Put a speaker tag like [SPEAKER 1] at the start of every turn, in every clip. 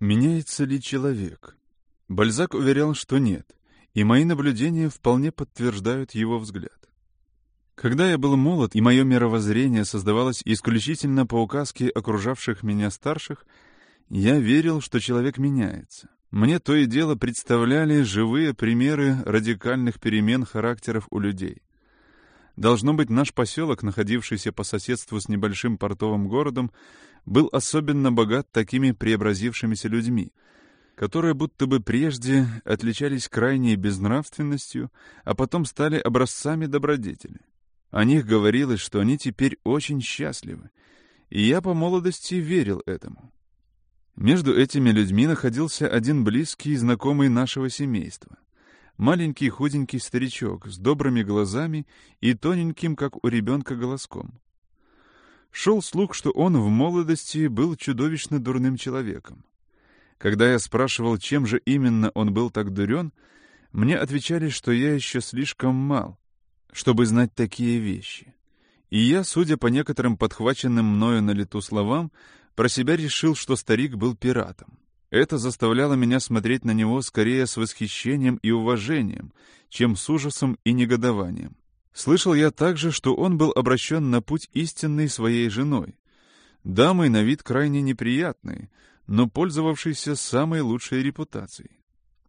[SPEAKER 1] Меняется ли человек? Бальзак уверял, что нет, и мои наблюдения вполне подтверждают его взгляд. Когда я был молод, и мое мировоззрение создавалось исключительно по указке окружавших меня старших, я верил, что человек меняется. Мне то и дело представляли живые примеры радикальных перемен характеров у людей. Должно быть, наш поселок, находившийся по соседству с небольшим портовым городом, был особенно богат такими преобразившимися людьми, которые будто бы прежде отличались крайней безнравственностью, а потом стали образцами добродетели. О них говорилось, что они теперь очень счастливы, и я по молодости верил этому. Между этими людьми находился один близкий и знакомый нашего семейства. Маленький худенький старичок с добрыми глазами и тоненьким, как у ребенка, голоском. Шел слух, что он в молодости был чудовищно дурным человеком. Когда я спрашивал, чем же именно он был так дурен, мне отвечали, что я еще слишком мал, чтобы знать такие вещи. И я, судя по некоторым подхваченным мною на лету словам, про себя решил, что старик был пиратом. Это заставляло меня смотреть на него скорее с восхищением и уважением, чем с ужасом и негодованием. Слышал я также, что он был обращен на путь истинный своей женой. Дамой на вид крайне неприятной, но пользовавшейся самой лучшей репутацией.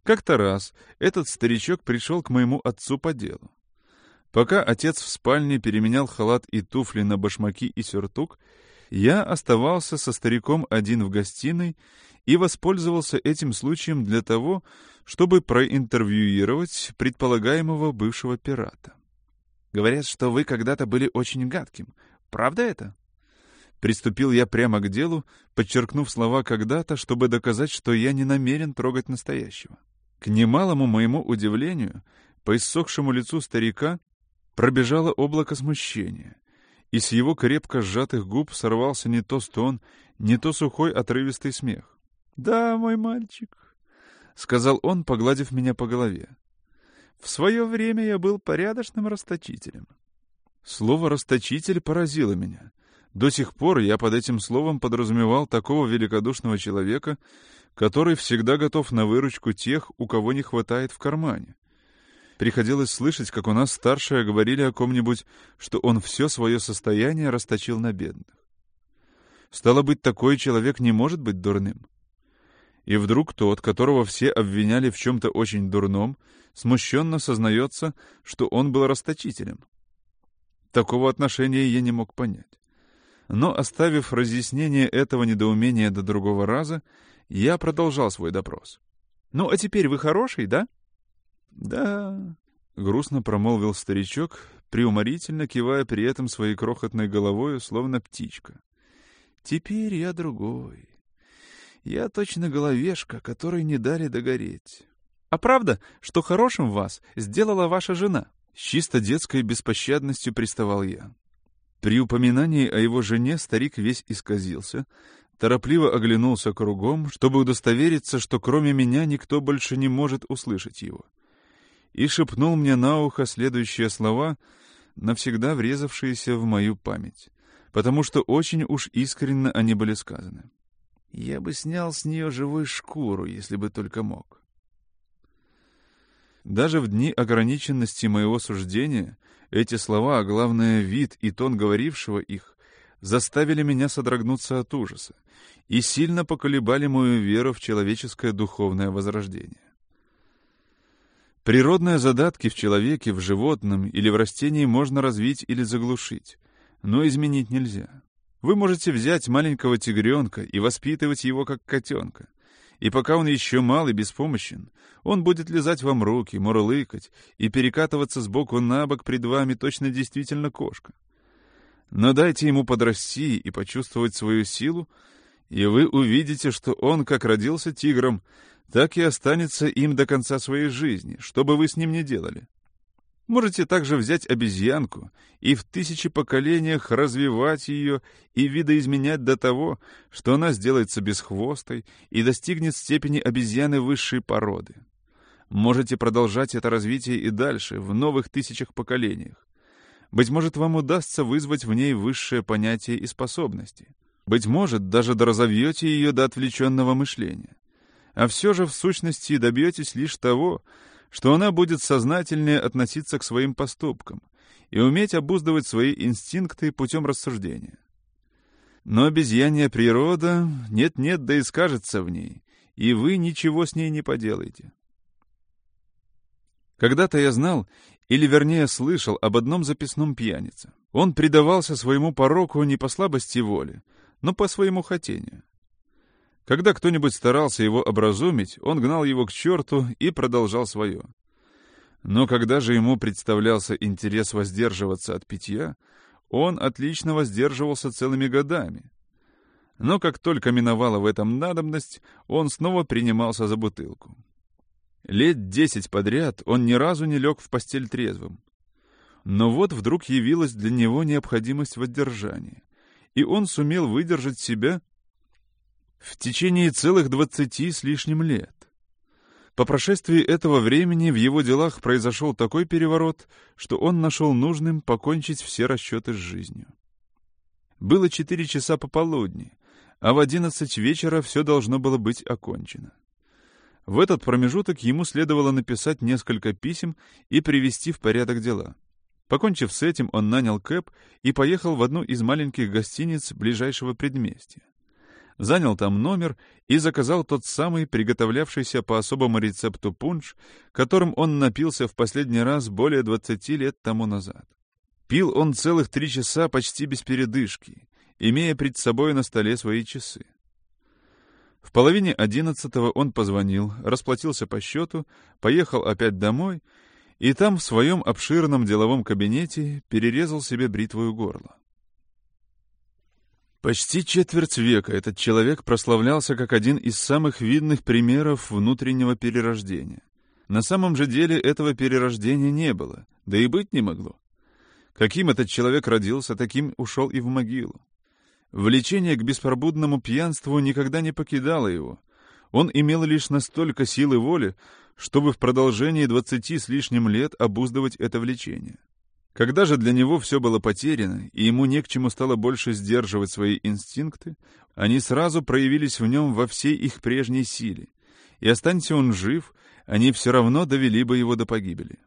[SPEAKER 1] Как-то раз этот старичок пришел к моему отцу по делу. Пока отец в спальне переменял халат и туфли на башмаки и сюртук, я оставался со стариком один в гостиной и воспользовался этим случаем для того, чтобы проинтервьюировать предполагаемого бывшего пирата. «Говорят, что вы когда-то были очень гадким. Правда это?» Приступил я прямо к делу, подчеркнув слова «когда-то», чтобы доказать, что я не намерен трогать настоящего. К немалому моему удивлению, по иссохшему лицу старика пробежало облако смущения, и с его крепко сжатых губ сорвался не то стон, не то сухой отрывистый смех. «Да, мой мальчик», — сказал он, погладив меня по голове. «В свое время я был порядочным расточителем». Слово «расточитель» поразило меня. До сих пор я под этим словом подразумевал такого великодушного человека, который всегда готов на выручку тех, у кого не хватает в кармане. Приходилось слышать, как у нас старшие говорили о ком-нибудь, что он все свое состояние расточил на бедных. Стало быть, такой человек не может быть дурным. И вдруг тот, которого все обвиняли в чем-то очень дурном, смущенно сознается, что он был расточителем. Такого отношения я не мог понять. Но, оставив разъяснение этого недоумения до другого раза, я продолжал свой допрос. «Ну, а теперь вы хороший, да?» «Да», — грустно промолвил старичок, приуморительно кивая при этом своей крохотной головой, словно птичка. «Теперь я другой. Я точно головешка, которой не дали догореть. А правда, что хорошим вас сделала ваша жена? С чисто детской беспощадностью приставал я. При упоминании о его жене старик весь исказился, торопливо оглянулся кругом, чтобы удостовериться, что кроме меня никто больше не может услышать его. И шепнул мне на ухо следующие слова, навсегда врезавшиеся в мою память, потому что очень уж искренне они были сказаны. Я бы снял с нее живую шкуру, если бы только мог. Даже в дни ограниченности моего суждения эти слова, а главное вид и тон говорившего их, заставили меня содрогнуться от ужаса и сильно поколебали мою веру в человеческое духовное возрождение. Природные задатки в человеке, в животном или в растении можно развить или заглушить, но изменить нельзя. Вы можете взять маленького тигренка и воспитывать его как котенка. И пока он еще мал и беспомощен, он будет лизать вам руки, мурлыкать и перекатываться с боку на бок пред вами точно действительно кошка. Но дайте ему подрасти и почувствовать свою силу, и вы увидите, что он как родился тигром, так и останется им до конца своей жизни, что бы вы с ним ни делали. Можете также взять обезьянку и в тысячи поколениях развивать ее и видоизменять до того, что она сделается бесхвостой и достигнет степени обезьяны высшей породы. Можете продолжать это развитие и дальше, в новых тысячах поколениях. Быть может, вам удастся вызвать в ней высшее понятие и способности. Быть может, даже доразовьете ее до отвлеченного мышления. А все же в сущности добьетесь лишь того, что она будет сознательнее относиться к своим поступкам и уметь обуздывать свои инстинкты путем рассуждения. Но обезьянья природа нет-нет, да и скажется в ней, и вы ничего с ней не поделаете. Когда-то я знал, или вернее слышал об одном записном пьянице. Он предавался своему пороку не по слабости воли, но по своему хотению. Когда кто-нибудь старался его образумить, он гнал его к черту и продолжал свое. Но когда же ему представлялся интерес воздерживаться от питья, он отлично воздерживался целыми годами. Но как только миновала в этом надобность, он снова принимался за бутылку. Лет десять подряд он ни разу не лег в постель трезвым. Но вот вдруг явилась для него необходимость воздержания, и он сумел выдержать себя в течение целых двадцати с лишним лет. По прошествии этого времени в его делах произошел такой переворот, что он нашел нужным покончить все расчеты с жизнью. Было четыре часа пополудни, а в одиннадцать вечера все должно было быть окончено. В этот промежуток ему следовало написать несколько писем и привести в порядок дела. Покончив с этим, он нанял кэп и поехал в одну из маленьких гостиниц ближайшего предместья занял там номер и заказал тот самый приготовлявшийся по особому рецепту пунш, которым он напился в последний раз более 20 лет тому назад. Пил он целых три часа почти без передышки, имея пред собой на столе свои часы. В половине одиннадцатого он позвонил, расплатился по счету, поехал опять домой и там в своем обширном деловом кабинете перерезал себе бритвою горло. Почти четверть века этот человек прославлялся как один из самых видных примеров внутреннего перерождения. На самом же деле этого перерождения не было, да и быть не могло. Каким этот человек родился, таким ушел и в могилу. Влечение к беспробудному пьянству никогда не покидало его. Он имел лишь настолько силы воли, чтобы в продолжении двадцати с лишним лет обуздывать это влечение. Когда же для него все было потеряно, и ему не к чему стало больше сдерживать свои инстинкты, они сразу проявились в нем во всей их прежней силе, и останься он жив, они все равно довели бы его до погибели.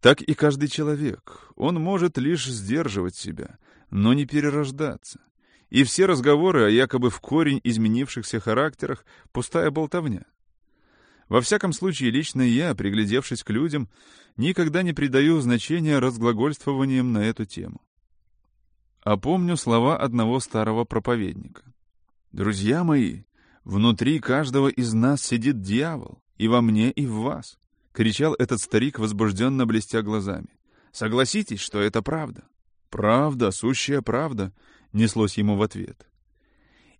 [SPEAKER 1] Так и каждый человек, он может лишь сдерживать себя, но не перерождаться. И все разговоры о якобы в корень изменившихся характерах — пустая болтовня. Во всяком случае, лично я, приглядевшись к людям, никогда не придаю значения разглагольствованиям на эту тему. А помню слова одного старого проповедника. «Друзья мои, внутри каждого из нас сидит дьявол, и во мне, и в вас», — кричал этот старик, возбужденно блестя глазами. «Согласитесь, что это правда?» «Правда, сущая правда», — неслось ему в ответ.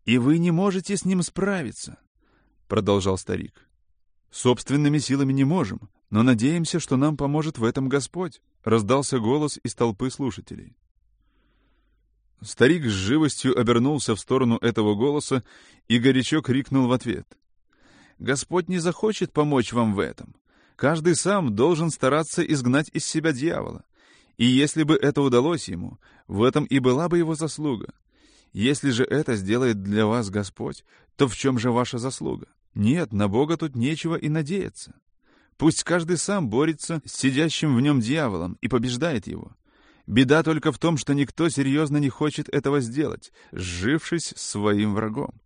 [SPEAKER 1] «И вы не можете с ним справиться», — продолжал старик. Собственными силами не можем, но надеемся, что нам поможет в этом Господь», — раздался голос из толпы слушателей. Старик с живостью обернулся в сторону этого голоса и горячо крикнул в ответ. «Господь не захочет помочь вам в этом. Каждый сам должен стараться изгнать из себя дьявола. И если бы это удалось ему, в этом и была бы его заслуга. Если же это сделает для вас Господь, то в чем же ваша заслуга? Нет, на Бога тут нечего и надеяться. Пусть каждый сам борется с сидящим в нем дьяволом и побеждает его. Беда только в том, что никто серьезно не хочет этого сделать, сжившись своим врагом.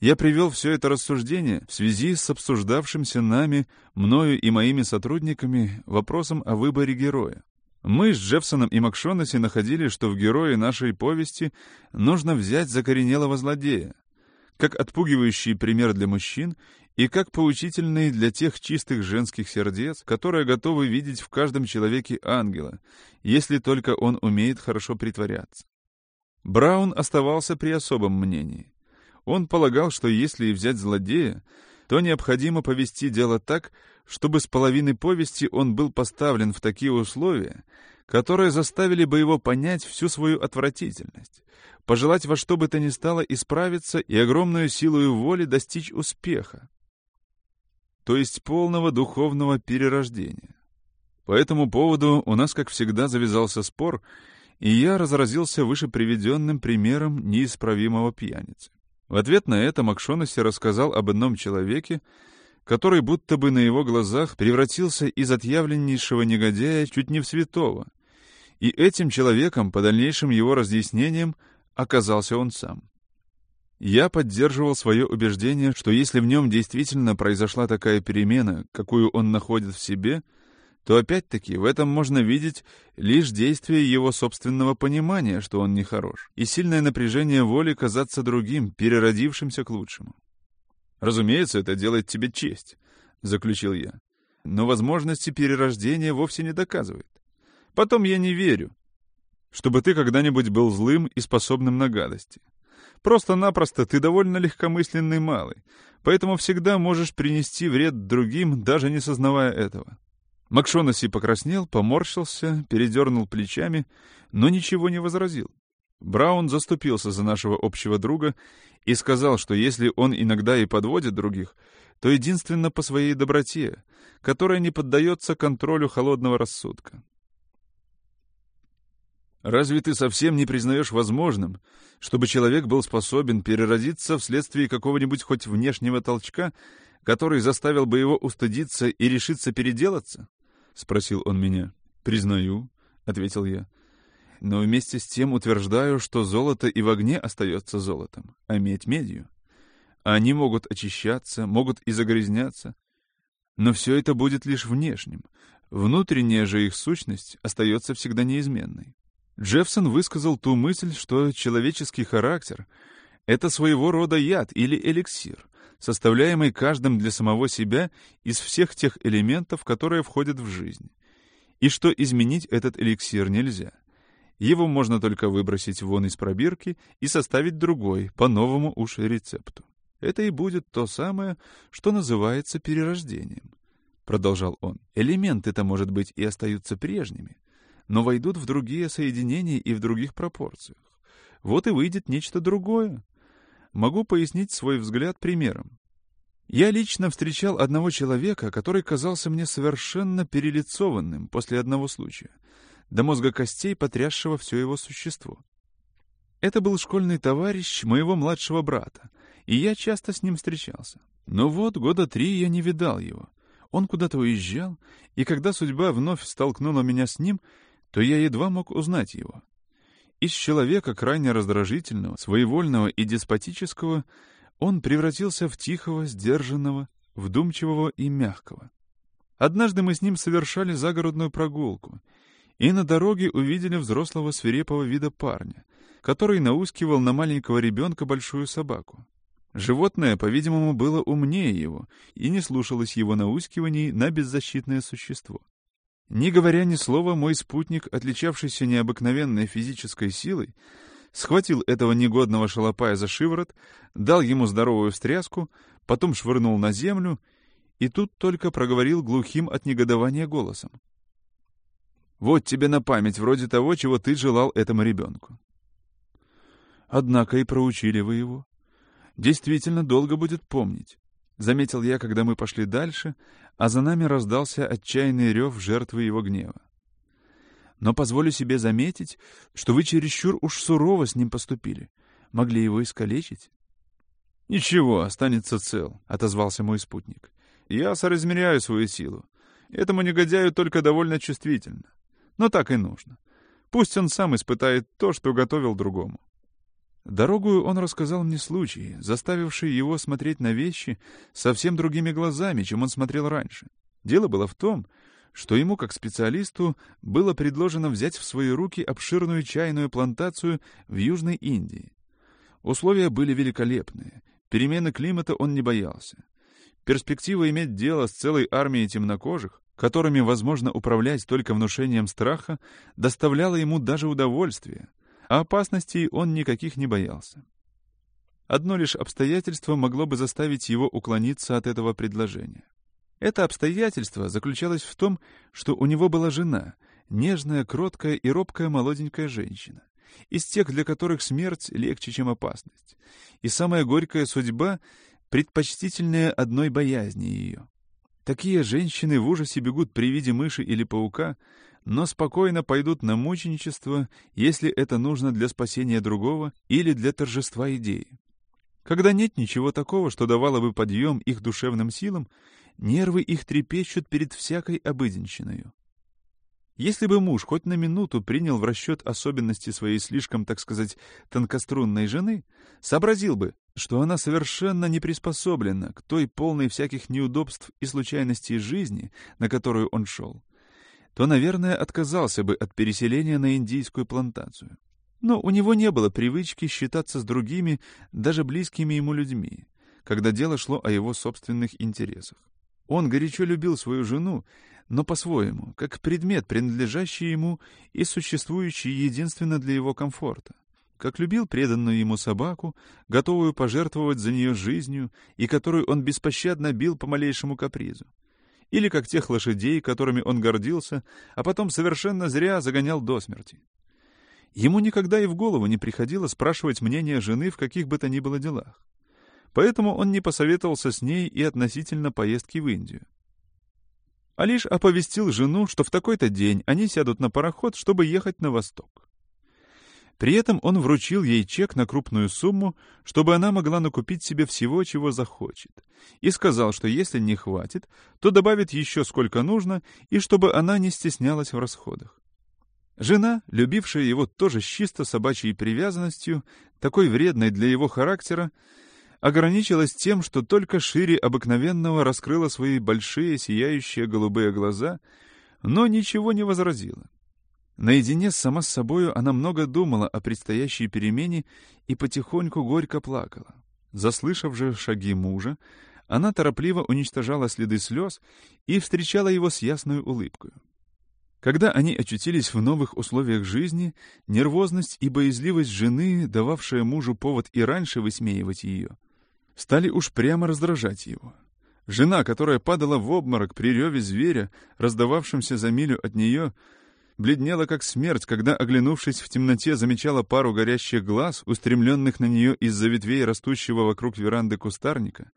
[SPEAKER 1] Я привел все это рассуждение в связи с обсуждавшимся нами, мною и моими сотрудниками, вопросом о выборе героя. Мы с Джеффсоном и Макшонаси находили, что в герое нашей повести нужно взять закоренелого злодея, как отпугивающий пример для мужчин и как поучительный для тех чистых женских сердец, которые готовы видеть в каждом человеке ангела, если только он умеет хорошо притворяться. Браун оставался при особом мнении. Он полагал, что если взять злодея, то необходимо повести дело так, чтобы с половины повести он был поставлен в такие условия, которые заставили бы его понять всю свою отвратительность, пожелать во что бы то ни стало исправиться и огромную силою воли достичь успеха, то есть полного духовного перерождения. По этому поводу у нас, как всегда, завязался спор, и я разразился выше приведенным примером неисправимого пьяницы. В ответ на это Макшонаси рассказал об одном человеке, который будто бы на его глазах превратился из отъявленнейшего негодяя чуть не в святого. И этим человеком, по дальнейшим его разъяснениям, оказался он сам. Я поддерживал свое убеждение, что если в нем действительно произошла такая перемена, какую он находит в себе, то опять-таки в этом можно видеть лишь действие его собственного понимания, что он нехорош, и сильное напряжение воли казаться другим, переродившимся к лучшему. «Разумеется, это делает тебе честь», — заключил я. «Но возможности перерождения вовсе не доказывает. Потом я не верю, чтобы ты когда-нибудь был злым и способным на гадости. Просто-напросто ты довольно легкомысленный малый, поэтому всегда можешь принести вред другим, даже не сознавая этого». Макшонаси покраснел, поморщился, передернул плечами, но ничего не возразил. Браун заступился за нашего общего друга и сказал, что если он иногда и подводит других, то единственно по своей доброте, которая не поддается контролю холодного рассудка. Разве ты совсем не признаешь возможным, чтобы человек был способен переродиться вследствие какого-нибудь хоть внешнего толчка, который заставил бы его устыдиться и решиться переделаться? — спросил он меня. — Признаю, — ответил я но вместе с тем утверждаю, что золото и в огне остается золотом, а медь — медью. Они могут очищаться, могут и загрязняться, но все это будет лишь внешним. Внутренняя же их сущность остается всегда неизменной. Джеффсон высказал ту мысль, что человеческий характер — это своего рода яд или эликсир, составляемый каждым для самого себя из всех тех элементов, которые входят в жизнь, и что изменить этот эликсир нельзя — его можно только выбросить вон из пробирки и составить другой, по новому уж рецепту. Это и будет то самое, что называется перерождением. Продолжал он. Элементы-то, может быть, и остаются прежними, но войдут в другие соединения и в других пропорциях. Вот и выйдет нечто другое. Могу пояснить свой взгляд примером. Я лично встречал одного человека, который казался мне совершенно перелицованным после одного случая — до мозга костей, потрясшего все его существо. Это был школьный товарищ моего младшего брата, и я часто с ним встречался. Но вот года три я не видал его. Он куда-то уезжал, и когда судьба вновь столкнула меня с ним, то я едва мог узнать его. Из человека крайне раздражительного, своевольного и деспотического он превратился в тихого, сдержанного, вдумчивого и мягкого. Однажды мы с ним совершали загородную прогулку — и на дороге увидели взрослого свирепого вида парня, который наускивал на маленького ребенка большую собаку. Животное, по-видимому, было умнее его и не слушалось его наускиваний на беззащитное существо. Не говоря ни слова, мой спутник, отличавшийся необыкновенной физической силой, схватил этого негодного шалопая за шиворот, дал ему здоровую встряску, потом швырнул на землю и тут только проговорил глухим от негодования голосом. Вот тебе на память, вроде того, чего ты желал этому ребенку. Однако и проучили вы его. Действительно, долго будет помнить. Заметил я, когда мы пошли дальше, а за нами раздался отчаянный рев жертвы его гнева. Но позволю себе заметить, что вы чересчур уж сурово с ним поступили. Могли его искалечить? — Ничего, останется цел, — отозвался мой спутник. — Я соразмеряю свою силу. Этому негодяю только довольно чувствительно. Но так и нужно. Пусть он сам испытает то, что готовил другому. Дорогую он рассказал мне случай, заставивший его смотреть на вещи совсем другими глазами, чем он смотрел раньше. Дело было в том, что ему, как специалисту, было предложено взять в свои руки обширную чайную плантацию в Южной Индии. Условия были великолепные, перемены климата он не боялся. Перспектива иметь дело с целой армией темнокожих, которыми возможно управлять только внушением страха, доставляла ему даже удовольствие, а опасностей он никаких не боялся. Одно лишь обстоятельство могло бы заставить его уклониться от этого предложения. Это обстоятельство заключалось в том, что у него была жена, нежная, кроткая и робкая молоденькая женщина, из тех, для которых смерть легче, чем опасность, и самая горькая судьба — предпочтительная одной боязни ее. Такие женщины в ужасе бегут при виде мыши или паука, но спокойно пойдут на мученичество, если это нужно для спасения другого или для торжества идеи. Когда нет ничего такого, что давало бы подъем их душевным силам, нервы их трепещут перед всякой обыденщиною. Если бы муж хоть на минуту принял в расчет особенности своей слишком, так сказать, тонкострунной жены, сообразил бы, что она совершенно не приспособлена к той полной всяких неудобств и случайностей жизни, на которую он шел, то, наверное, отказался бы от переселения на индийскую плантацию. Но у него не было привычки считаться с другими, даже близкими ему людьми, когда дело шло о его собственных интересах. Он горячо любил свою жену, но по-своему, как предмет, принадлежащий ему и существующий единственно для его комфорта. Как любил преданную ему собаку, готовую пожертвовать за нее жизнью и которую он беспощадно бил по малейшему капризу. Или как тех лошадей, которыми он гордился, а потом совершенно зря загонял до смерти. Ему никогда и в голову не приходило спрашивать мнение жены в каких бы то ни было делах. Поэтому он не посоветовался с ней и относительно поездки в Индию. А лишь оповестил жену, что в такой-то день они сядут на пароход, чтобы ехать на восток. При этом он вручил ей чек на крупную сумму, чтобы она могла накупить себе всего, чего захочет, и сказал, что если не хватит, то добавит еще сколько нужно, и чтобы она не стеснялась в расходах. Жена, любившая его тоже с чисто собачьей привязанностью, такой вредной для его характера, ограничилась тем, что только шире обыкновенного раскрыла свои большие сияющие голубые глаза, но ничего не возразила. Наедине сама с собою она много думала о предстоящей перемене и потихоньку горько плакала. Заслышав же шаги мужа, она торопливо уничтожала следы слез и встречала его с ясной улыбкой. Когда они очутились в новых условиях жизни, нервозность и боязливость жены, дававшая мужу повод и раньше высмеивать ее, стали уж прямо раздражать его. Жена, которая падала в обморок при реве зверя, раздававшемся за милю от нее, бледнела как смерть, когда, оглянувшись в темноте, замечала пару горящих глаз, устремленных на нее из-за ветвей растущего вокруг веранды кустарника,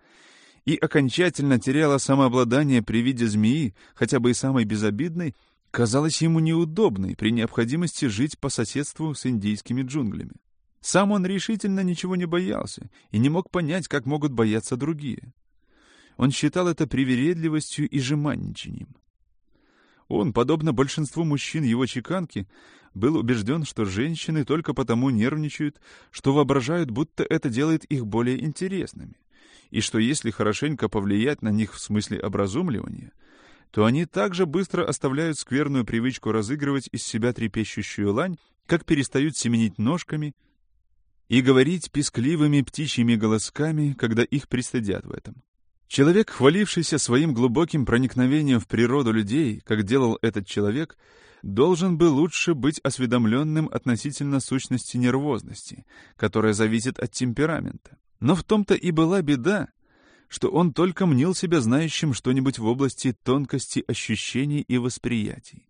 [SPEAKER 1] и окончательно теряла самообладание при виде змеи, хотя бы и самой безобидной, казалась ему неудобной при необходимости жить по соседству с индийскими джунглями. Сам он решительно ничего не боялся и не мог понять, как могут бояться другие. Он считал это привередливостью и жеманничанием. Он, подобно большинству мужчин его чеканки, был убежден, что женщины только потому нервничают, что воображают, будто это делает их более интересными, и что если хорошенько повлиять на них в смысле образумливания, то они также быстро оставляют скверную привычку разыгрывать из себя трепещущую лань, как перестают семенить ножками и говорить пескливыми птичьими голосками, когда их пристыдят в этом. Человек, хвалившийся своим глубоким проникновением в природу людей, как делал этот человек, должен бы лучше быть осведомленным относительно сущности нервозности, которая зависит от темперамента. Но в том-то и была беда, что он только мнил себя знающим что-нибудь в области тонкости ощущений и восприятий.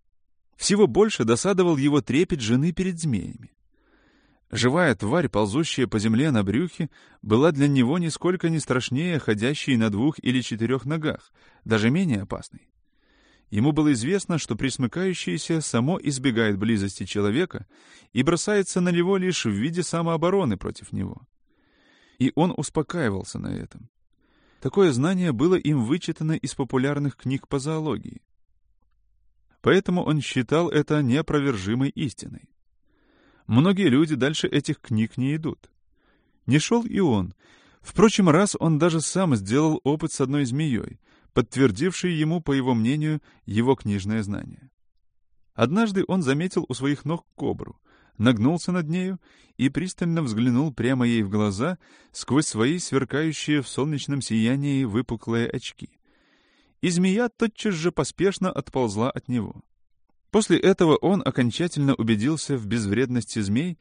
[SPEAKER 1] Всего больше досадовал его трепет жены перед змеями. Живая тварь, ползущая по земле на брюхе, была для него нисколько не страшнее ходящей на двух или четырех ногах, даже менее опасной. Ему было известно, что присмыкающееся само избегает близости человека и бросается на него лишь в виде самообороны против него. И он успокаивался на этом. Такое знание было им вычитано из популярных книг по зоологии. Поэтому он считал это неопровержимой истиной. Многие люди дальше этих книг не идут. Не шел и он. Впрочем, раз он даже сам сделал опыт с одной змеей, подтвердившей ему, по его мнению, его книжное знание. Однажды он заметил у своих ног кобру — нагнулся над нею и пристально взглянул прямо ей в глаза сквозь свои сверкающие в солнечном сиянии выпуклые очки. И змея тотчас же поспешно отползла от него. После этого он окончательно убедился в безвредности змей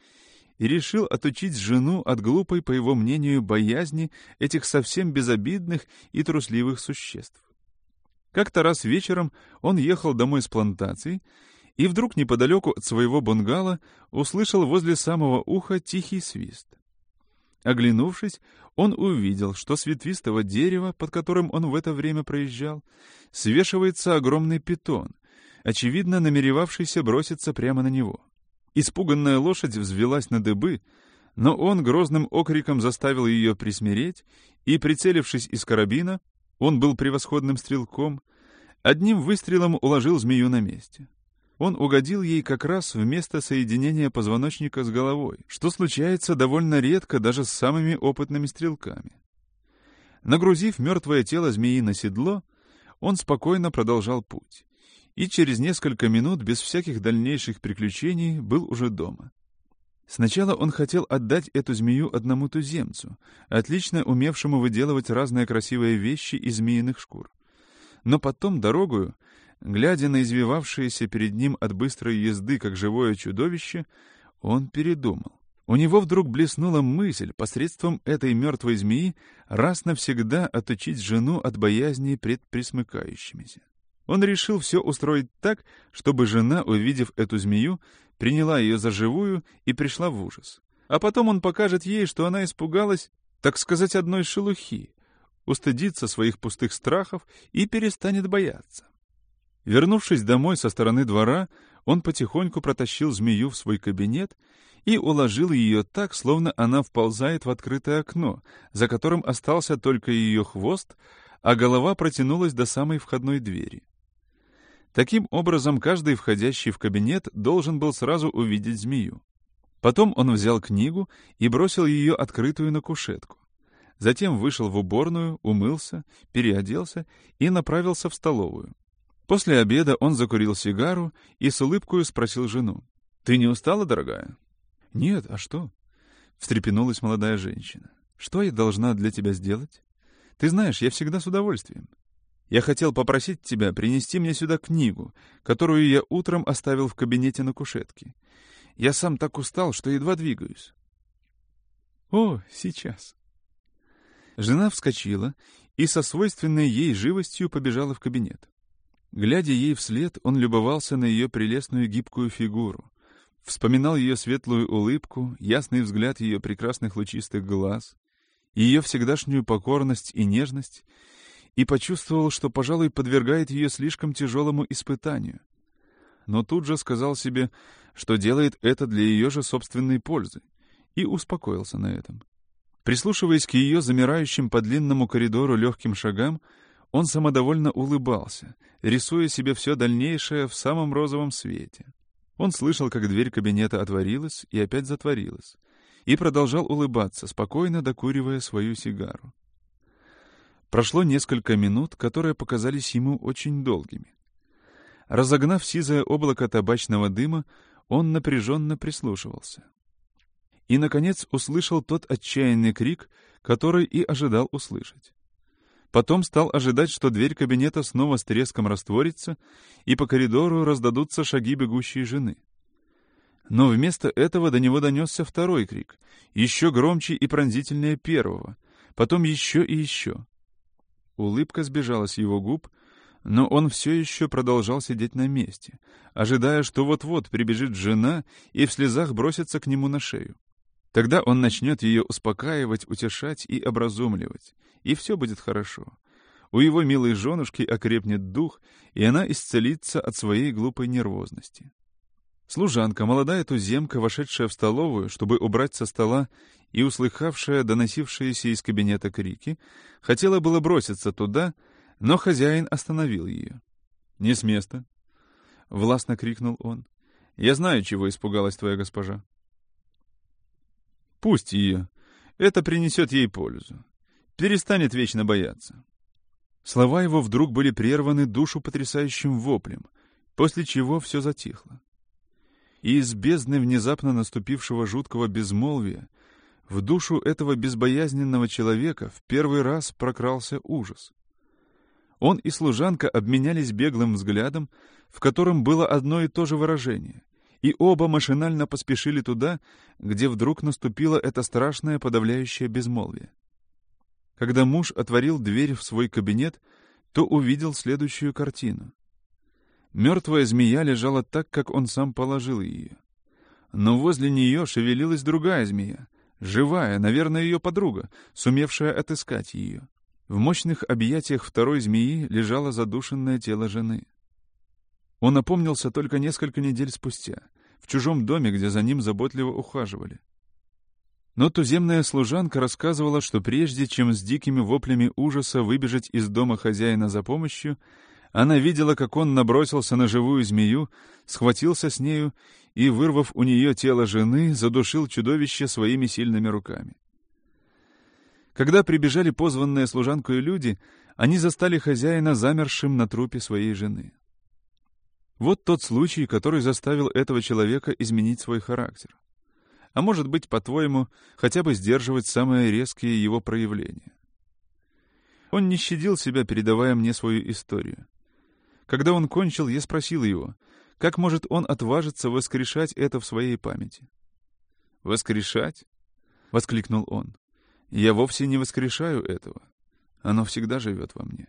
[SPEAKER 1] и решил отучить жену от глупой, по его мнению, боязни этих совсем безобидных и трусливых существ. Как-то раз вечером он ехал домой с плантацией и вдруг неподалеку от своего бунгало услышал возле самого уха тихий свист. Оглянувшись, он увидел, что с ветвистого дерева, под которым он в это время проезжал, свешивается огромный питон, очевидно намеревавшийся броситься прямо на него. Испуганная лошадь взвелась на дыбы, Но он грозным окриком заставил ее присмиреть, и, прицелившись из карабина, он был превосходным стрелком, одним выстрелом уложил змею на месте. Он угодил ей как раз в место соединения позвоночника с головой, что случается довольно редко даже с самыми опытными стрелками. Нагрузив мертвое тело змеи на седло, он спокойно продолжал путь. И через несколько минут, без всяких дальнейших приключений, был уже дома. Сначала он хотел отдать эту змею одному туземцу, отлично умевшему выделывать разные красивые вещи из змеиных шкур. Но потом дорогую, глядя на извивавшееся перед ним от быстрой езды, как живое чудовище, он передумал. У него вдруг блеснула мысль посредством этой мертвой змеи раз навсегда отучить жену от боязни пред присмыкающимися. Он решил все устроить так, чтобы жена, увидев эту змею, приняла ее за живую и пришла в ужас. А потом он покажет ей, что она испугалась, так сказать, одной шелухи, устыдится своих пустых страхов и перестанет бояться. Вернувшись домой со стороны двора, он потихоньку протащил змею в свой кабинет и уложил ее так, словно она вползает в открытое окно, за которым остался только ее хвост, а голова протянулась до самой входной двери. Таким образом, каждый входящий в кабинет должен был сразу увидеть змею. Потом он взял книгу и бросил ее открытую на кушетку. Затем вышел в уборную, умылся, переоделся и направился в столовую. После обеда он закурил сигару и с улыбкой спросил жену. «Ты не устала, дорогая?» «Нет, а что?» — встрепенулась молодая женщина. «Что я должна для тебя сделать? Ты знаешь, я всегда с удовольствием. Я хотел попросить тебя принести мне сюда книгу, которую я утром оставил в кабинете на кушетке. Я сам так устал, что едва двигаюсь». «О, сейчас». Жена вскочила и со свойственной ей живостью побежала в кабинет. Глядя ей вслед, он любовался на ее прелестную гибкую фигуру, вспоминал ее светлую улыбку, ясный взгляд ее прекрасных лучистых глаз, ее всегдашнюю покорность и нежность, и почувствовал, что, пожалуй, подвергает ее слишком тяжелому испытанию. Но тут же сказал себе, что делает это для ее же собственной пользы, и успокоился на этом. Прислушиваясь к ее замирающим по длинному коридору легким шагам, он самодовольно улыбался, рисуя себе все дальнейшее в самом розовом свете. Он слышал, как дверь кабинета отворилась и опять затворилась, и продолжал улыбаться, спокойно докуривая свою сигару. Прошло несколько минут, которые показались ему очень долгими. Разогнав сизое облако табачного дыма, он напряженно прислушивался. И, наконец, услышал тот отчаянный крик, который и ожидал услышать. Потом стал ожидать, что дверь кабинета снова с треском растворится, и по коридору раздадутся шаги бегущей жены. Но вместо этого до него донесся второй крик, еще громче и пронзительнее первого, потом еще и еще. Улыбка сбежала с его губ, но он все еще продолжал сидеть на месте, ожидая, что вот-вот прибежит жена и в слезах бросится к нему на шею. Тогда он начнет ее успокаивать, утешать и образумливать, и все будет хорошо. У его милой женушки окрепнет дух, и она исцелится от своей глупой нервозности. Служанка, молодая туземка, вошедшая в столовую, чтобы убрать со стола и услыхавшая доносившиеся из кабинета крики, хотела было броситься туда, но хозяин остановил ее. «Не с места!» — властно крикнул он. «Я знаю, чего испугалась твоя госпожа. Пусть ее. Это принесет ей пользу. Перестанет вечно бояться. Слова его вдруг были прерваны душу потрясающим воплем, после чего все затихло. И из бездны внезапно наступившего жуткого безмолвия в душу этого безбоязненного человека в первый раз прокрался ужас. Он и служанка обменялись беглым взглядом, в котором было одно и то же выражение и оба машинально поспешили туда, где вдруг наступило это страшное подавляющее безмолвие. Когда муж отворил дверь в свой кабинет, то увидел следующую картину. Мертвая змея лежала так, как он сам положил ее. Но возле нее шевелилась другая змея, живая, наверное, ее подруга, сумевшая отыскать ее. В мощных объятиях второй змеи лежало задушенное тело жены. Он опомнился только несколько недель спустя, в чужом доме, где за ним заботливо ухаживали. Но туземная служанка рассказывала, что прежде чем с дикими воплями ужаса выбежать из дома хозяина за помощью, она видела, как он набросился на живую змею, схватился с нею и, вырвав у нее тело жены, задушил чудовище своими сильными руками. Когда прибежали позванные служанкой люди, они застали хозяина замершим на трупе своей жены. Вот тот случай, который заставил этого человека изменить свой характер. А может быть, по-твоему, хотя бы сдерживать самые резкие его проявления. Он не щадил себя, передавая мне свою историю. Когда он кончил, я спросил его, как может он отважиться воскрешать это в своей памяти? «Воскрешать?» — воскликнул он. «Я вовсе не воскрешаю этого. Оно всегда живет во мне».